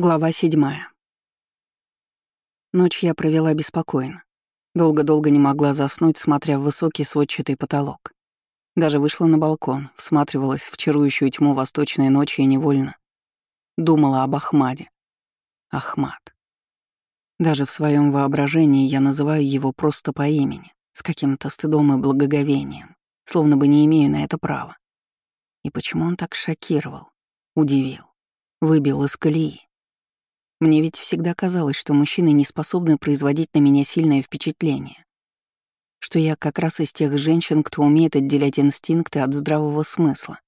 Глава седьмая. Ночь я провела беспокойно. Долго-долго не могла заснуть, смотря в высокий сводчатый потолок. Даже вышла на балкон, всматривалась в чарующую тьму восточной ночи и невольно думала об Ахмаде. Ахмад. Даже в своем воображении я называю его просто по имени, с каким-то стыдом и благоговением, словно бы не имею на это права. И почему он так шокировал, удивил, выбил из колеи? Мне ведь всегда казалось, что мужчины не способны производить на меня сильное впечатление. Что я как раз из тех женщин, кто умеет отделять инстинкты от здравого смысла.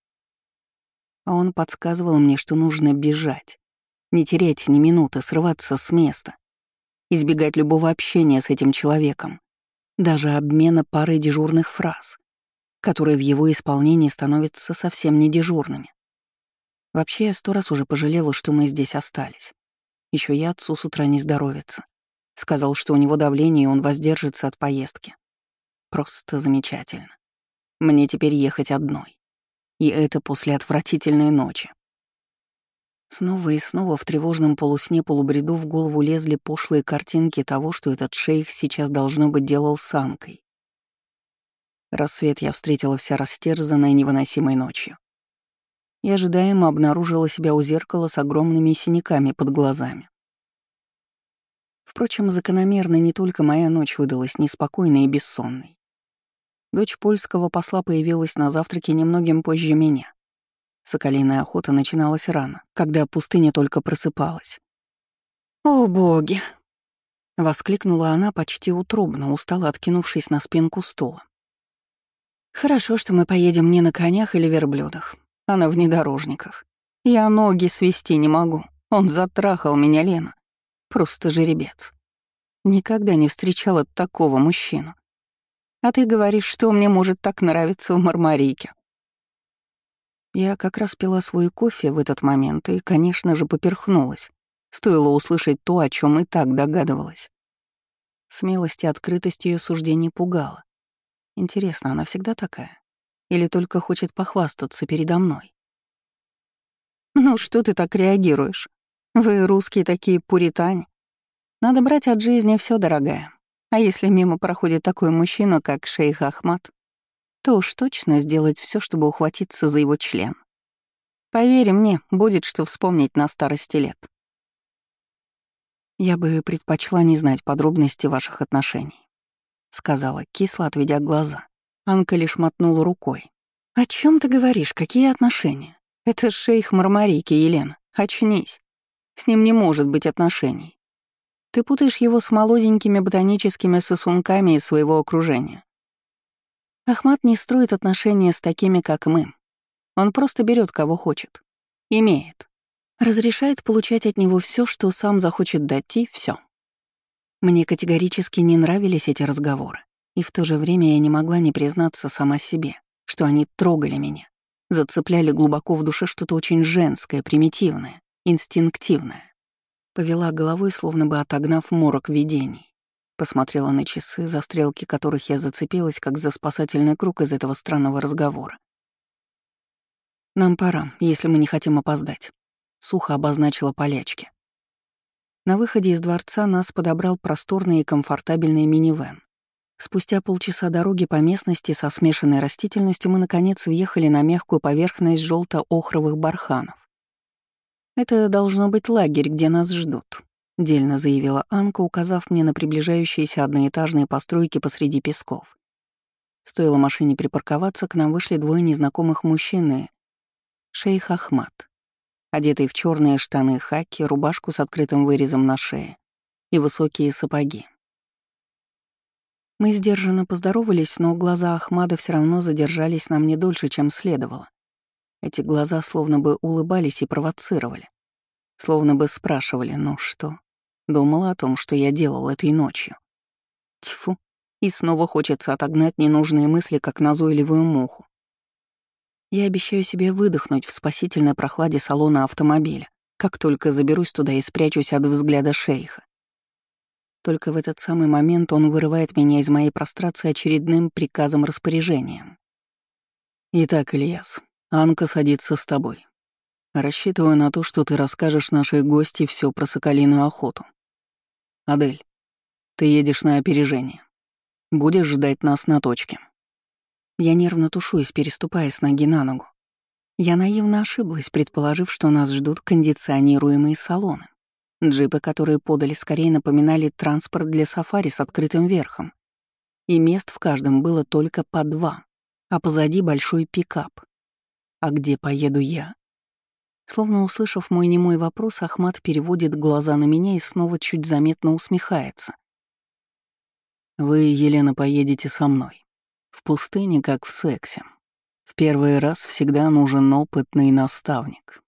А он подсказывал мне, что нужно бежать, не терять ни минуты, срываться с места, избегать любого общения с этим человеком, даже обмена парой дежурных фраз, которые в его исполнении становятся совсем не дежурными. Вообще, я сто раз уже пожалела, что мы здесь остались. Еще и отцу с утра не здоровится. Сказал, что у него давление, и он воздержится от поездки. Просто замечательно. Мне теперь ехать одной. И это после отвратительной ночи. Снова и снова в тревожном полусне полубреду в голову лезли пошлые картинки того, что этот шейх сейчас должно быть делал с Анкой. Рассвет я встретила вся растерзанная невыносимой ночью и ожидаемо обнаружила себя у зеркала с огромными синяками под глазами. Впрочем, закономерно не только моя ночь выдалась неспокойной и бессонной. Дочь польского посла появилась на завтраке немногим позже меня. Соколиная охота начиналась рано, когда пустыня только просыпалась. «О, боги!» — воскликнула она почти утробно, устало откинувшись на спинку стула. «Хорошо, что мы поедем не на конях или верблюдах а на внедорожниках. Я ноги свести не могу. Он затрахал меня, Лена. Просто жеребец. Никогда не встречала такого мужчину. А ты говоришь, что мне может так нравиться в Мармарике. Я как раз пила свой кофе в этот момент и, конечно же, поперхнулась. Стоило услышать то, о чем и так догадывалась. Смелость и открытость ее суждений пугала. Интересно, она всегда такая? Или только хочет похвастаться передо мной? «Ну что ты так реагируешь? Вы, русские, такие пуритане. Надо брать от жизни все, дорогая. А если мимо проходит такой мужчина, как шейх Ахмад, то уж точно сделать все, чтобы ухватиться за его член. Поверь мне, будет что вспомнить на старости лет. Я бы предпочла не знать подробности ваших отношений, сказала, кисло отведя глаза. Анка лишь мотнула рукой. «О чем ты говоришь? Какие отношения? Это шейх Мармарики, Елена. Очнись. С ним не может быть отношений. Ты путаешь его с молоденькими ботаническими сосунками из своего окружения. Ахмат не строит отношения с такими, как мы. Он просто берет кого хочет. Имеет. Разрешает получать от него все, что сам захочет дать, и все. Мне категорически не нравились эти разговоры. И в то же время я не могла не признаться сама себе, что они трогали меня, зацепляли глубоко в душе что-то очень женское, примитивное, инстинктивное. Повела головой, словно бы отогнав морок видений. Посмотрела на часы, за стрелки которых я зацепилась, как за спасательный круг из этого странного разговора. «Нам пора, если мы не хотим опоздать», — сухо обозначила полячки. На выходе из дворца нас подобрал просторный и комфортабельный минивэн. Спустя полчаса дороги по местности со смешанной растительностью мы, наконец, въехали на мягкую поверхность желто охровых барханов. «Это должно быть лагерь, где нас ждут», — дельно заявила Анка, указав мне на приближающиеся одноэтажные постройки посреди песков. Стоило машине припарковаться, к нам вышли двое незнакомых мужчин и... Шейх Ахмат, одетый в черные штаны хаки, рубашку с открытым вырезом на шее и высокие сапоги. Мы сдержанно поздоровались, но глаза Ахмада все равно задержались на мне дольше, чем следовало. Эти глаза словно бы улыбались и провоцировали. Словно бы спрашивали, ну что? Думала о том, что я делал этой ночью. Тьфу. И снова хочется отогнать ненужные мысли, как назойливую муху. Я обещаю себе выдохнуть в спасительной прохладе салона автомобиля, как только заберусь туда и спрячусь от взгляда шейха. Только в этот самый момент он вырывает меня из моей прострации очередным приказом-распоряжением. «Итак, Ильяс, Анка садится с тобой. Рассчитываю на то, что ты расскажешь нашей гости все про соколиную охоту. Адель, ты едешь на опережение. Будешь ждать нас на точке. Я нервно тушуюсь, переступая с ноги на ногу. Я наивно ошиблась, предположив, что нас ждут кондиционируемые салоны. Джипы, которые подали, скорее напоминали транспорт для сафари с открытым верхом. И мест в каждом было только по два, а позади большой пикап. А где поеду я? Словно услышав мой немой вопрос, Ахмат переводит глаза на меня и снова чуть заметно усмехается. «Вы, Елена, поедете со мной. В пустыне, как в сексе. В первый раз всегда нужен опытный наставник.